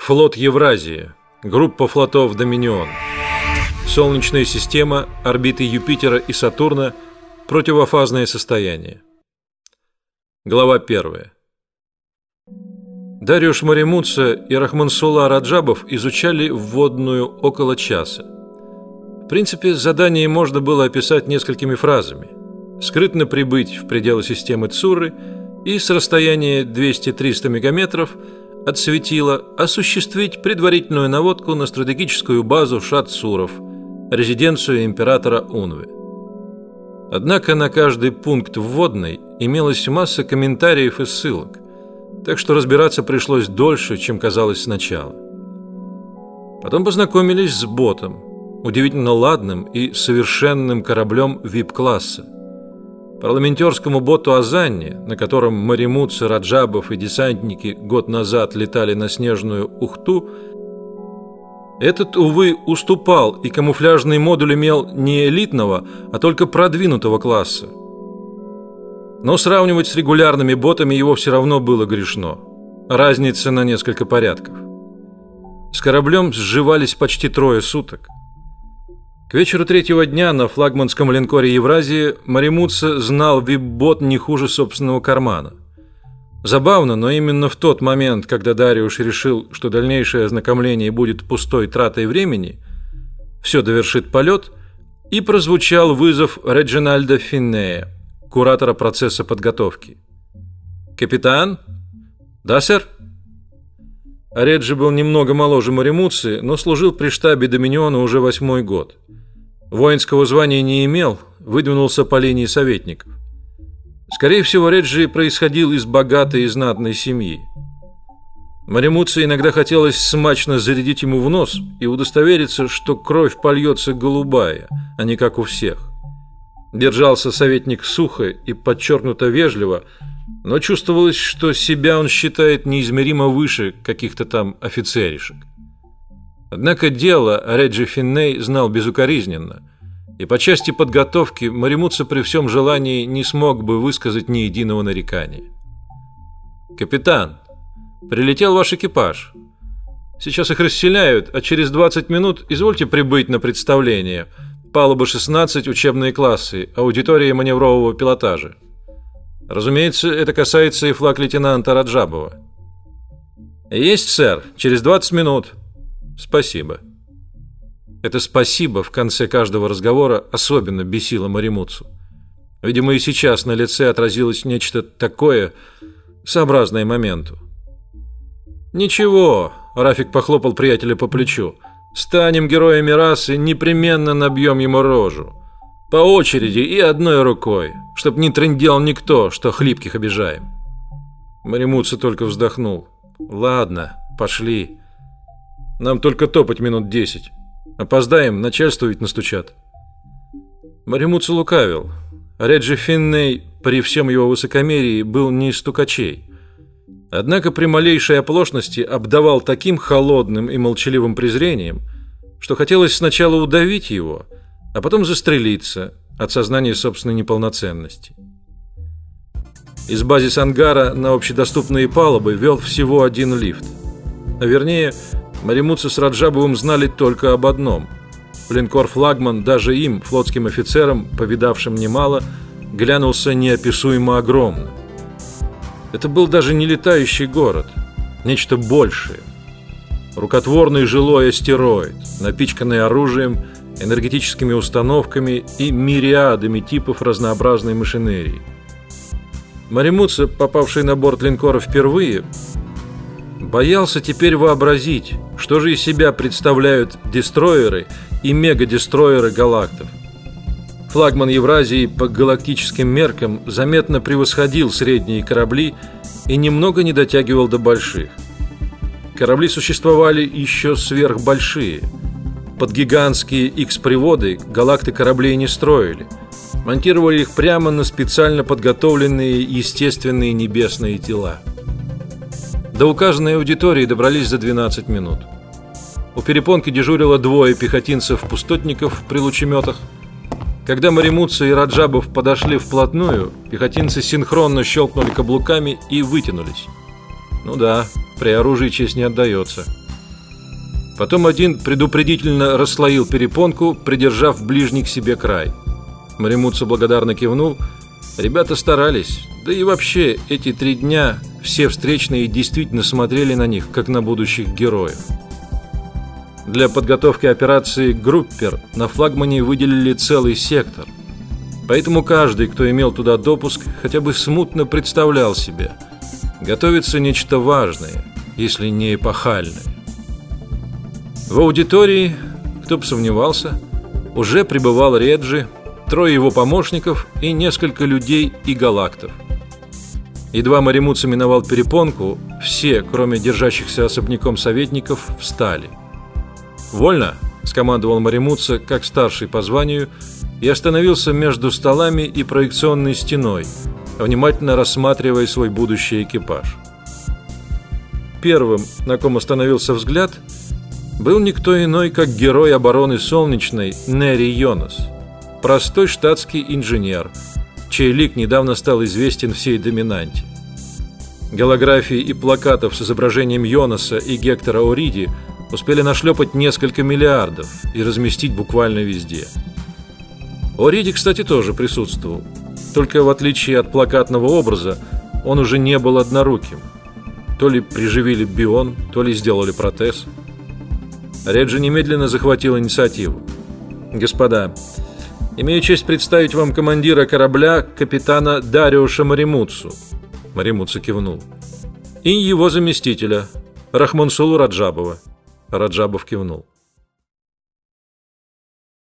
Флот Евразии. Группа флотов Доминион. Солнечная система, орбиты Юпитера и Сатурна. Противофазное состояние. Глава первая. Дариуш Маримутса и Рахмансула Раджабов изучали вводную около часа. В принципе, задание можно было описать несколькими фразами. Скрытно прибыть в пределы системы Цуры и с расстояния 200-300 мегаметров от светила осуществить предварительную наводку на стратегическую базу Шат-Суров, резиденцию императора Унвы. Однако на каждый пункт вводной имелась масса комментариев и ссылок, так что разбираться пришлось дольше, чем казалось сначала. Потом познакомились с ботом, удивительно ладным и совершенным кораблем VIP-класса. Парламентерскому боту Азанни, на котором Маримутцы, Раджабов и десантники год назад летали на снежную Ухту, этот, увы, уступал, и камуфляжный модуль имел не элитного, а только продвинутого класса. Но сравнивать с регулярными ботами его все равно было грешно. Разница на несколько порядков. С кораблем сживались почти трое суток. К вечеру третьего дня на флагманском линкоре Евразии Маримутса знал вип-бот не хуже собственного кармана. Забавно, но именно в тот момент, когда Дариуш решил, что дальнейшее ознакомление будет пустой тратой времени, все довершит полет, и прозвучал вызов Реджинальда Финнея, куратора процесса подготовки. Капитан? Да, сэр. Реджи был немного моложе Маримуци, но служил при штабе Доминиона уже восьмой год. Воинского звания не имел, выдвинулся по линии советников. Скорее всего, Реджи происходил из богатой и знатной семьи. Маримуце иногда хотелось смачно зарядить ему в нос и удостовериться, что кровь польется голубая, а не как у всех. Держался советник сухо и подчеркнуто вежливо, но чувствовалось, что себя он считает неизмеримо выше каких-то там офицеришек. Однако дело Реджи Финней знал безукоризненно, и по части подготовки Маримутса при всем желании не смог бы высказать ни единого нарекания. Капитан, прилетел ваш экипаж. Сейчас их расселяют, а через 20 минут извольте прибыть на представление. Палуба 16, учебные классы, аудитория маневрового пилотажа. Разумеется, это касается и флаг лейтенанта Раджабова. Есть, сэр. Через 20 минут. Спасибо. Это спасибо в конце каждого разговора особенно бесило Маримуцу. Видимо, и сейчас на лице отразилось нечто такое, сообразное моменту. Ничего, Рафик похлопал приятеля по плечу. Станем героями расы, непременно набьем ему рожу. По очереди и одной рукой, чтоб не трындел никто, что хлипких обижаем. Маримуца только вздохнул. Ладно, пошли. Нам только топать минут десять. Опоздаем, начальство ведь настучат. Маримуцу лукавил. Реджи Финней, при всем его высокомерии, был не из стукачей. Однако при малейшей оплошности обдавал таким холодным и молчаливым презрением, что хотелось сначала удавить его, а потом застрелиться от сознания собственной неполноценности. Из базис ангара на общедоступные палубы вел всего один лифт, а вернее Маримутцы с Раджабовым знали только об одном. Линкор-флагман даже им, флотским офицерам, повидавшим немало, глянулся неописуемо огромным. Это был даже не летающий город, нечто большее. Рукотворный жилой астероид, напичканный оружием, энергетическими установками и мириадами типов разнообразной машинерии. Маримутцы, попавший на борт линкора впервые, Боялся теперь вообразить, что же из себя представляют дестройеры и мегадестройеры галактов. Флагман Евразии по галактическим меркам заметно превосходил средние корабли и немного не дотягивал до больших. Корабли существовали еще сверхбольшие. Под гигантские X-приводы галакты кораблей не строили. Монтировали их прямо на специально подготовленные естественные небесные тела. До указанной аудитории добрались за 12 минут. У перепонки дежурило двое пехотинцев-пустотников при лучеметах. Когда Маримутса и Раджабов подошли вплотную, пехотинцы синхронно щелкнули каблуками и вытянулись. Ну да, при оружии честь не отдается. Потом один предупредительно расслоил перепонку, придержав ближний к себе край. Маримутса благодарно кивнул. Ребята старались, да и вообще эти три дня все встречные действительно смотрели на них, как на будущих героев. Для подготовки операции Группер на флагмане выделили целый сектор. Поэтому каждый, кто имел туда допуск, хотя бы смутно представлял себе, готовится нечто важное, если не эпохальное. В аудитории, кто бы сомневался, уже пребывал Реджи, трое его помощников и несколько людей и галактов. Едва Маримутса миновал перепонку, все, кроме держащихся особняком советников, встали. «Вольно!» – скомандовал Маримутса, как старший по званию, и остановился между столами и проекционной стеной, внимательно рассматривая свой будущий экипаж. Первым, на ком остановился взгляд, был никто иной, как герой обороны Солнечной Нери Йонас, простой штатский инженер, чей лик недавно стал известен всей доминанте. Голографии и плакатов с изображением Йонаса и Гектора Ориди – успели нашлепать несколько миллиардов и разместить буквально везде. Ориди, кстати, тоже присутствовал. Только в отличие от плакатного образа, он уже не был одноруким. То ли приживили бион, то ли сделали протез. Реджи немедленно захватил инициативу. Господа, имею честь представить вам командира корабля капитана Дариуша Маримуцу. Маримуцу кивнул. И его заместителя Рахмансулу Раджабова. Раджабов кивнул.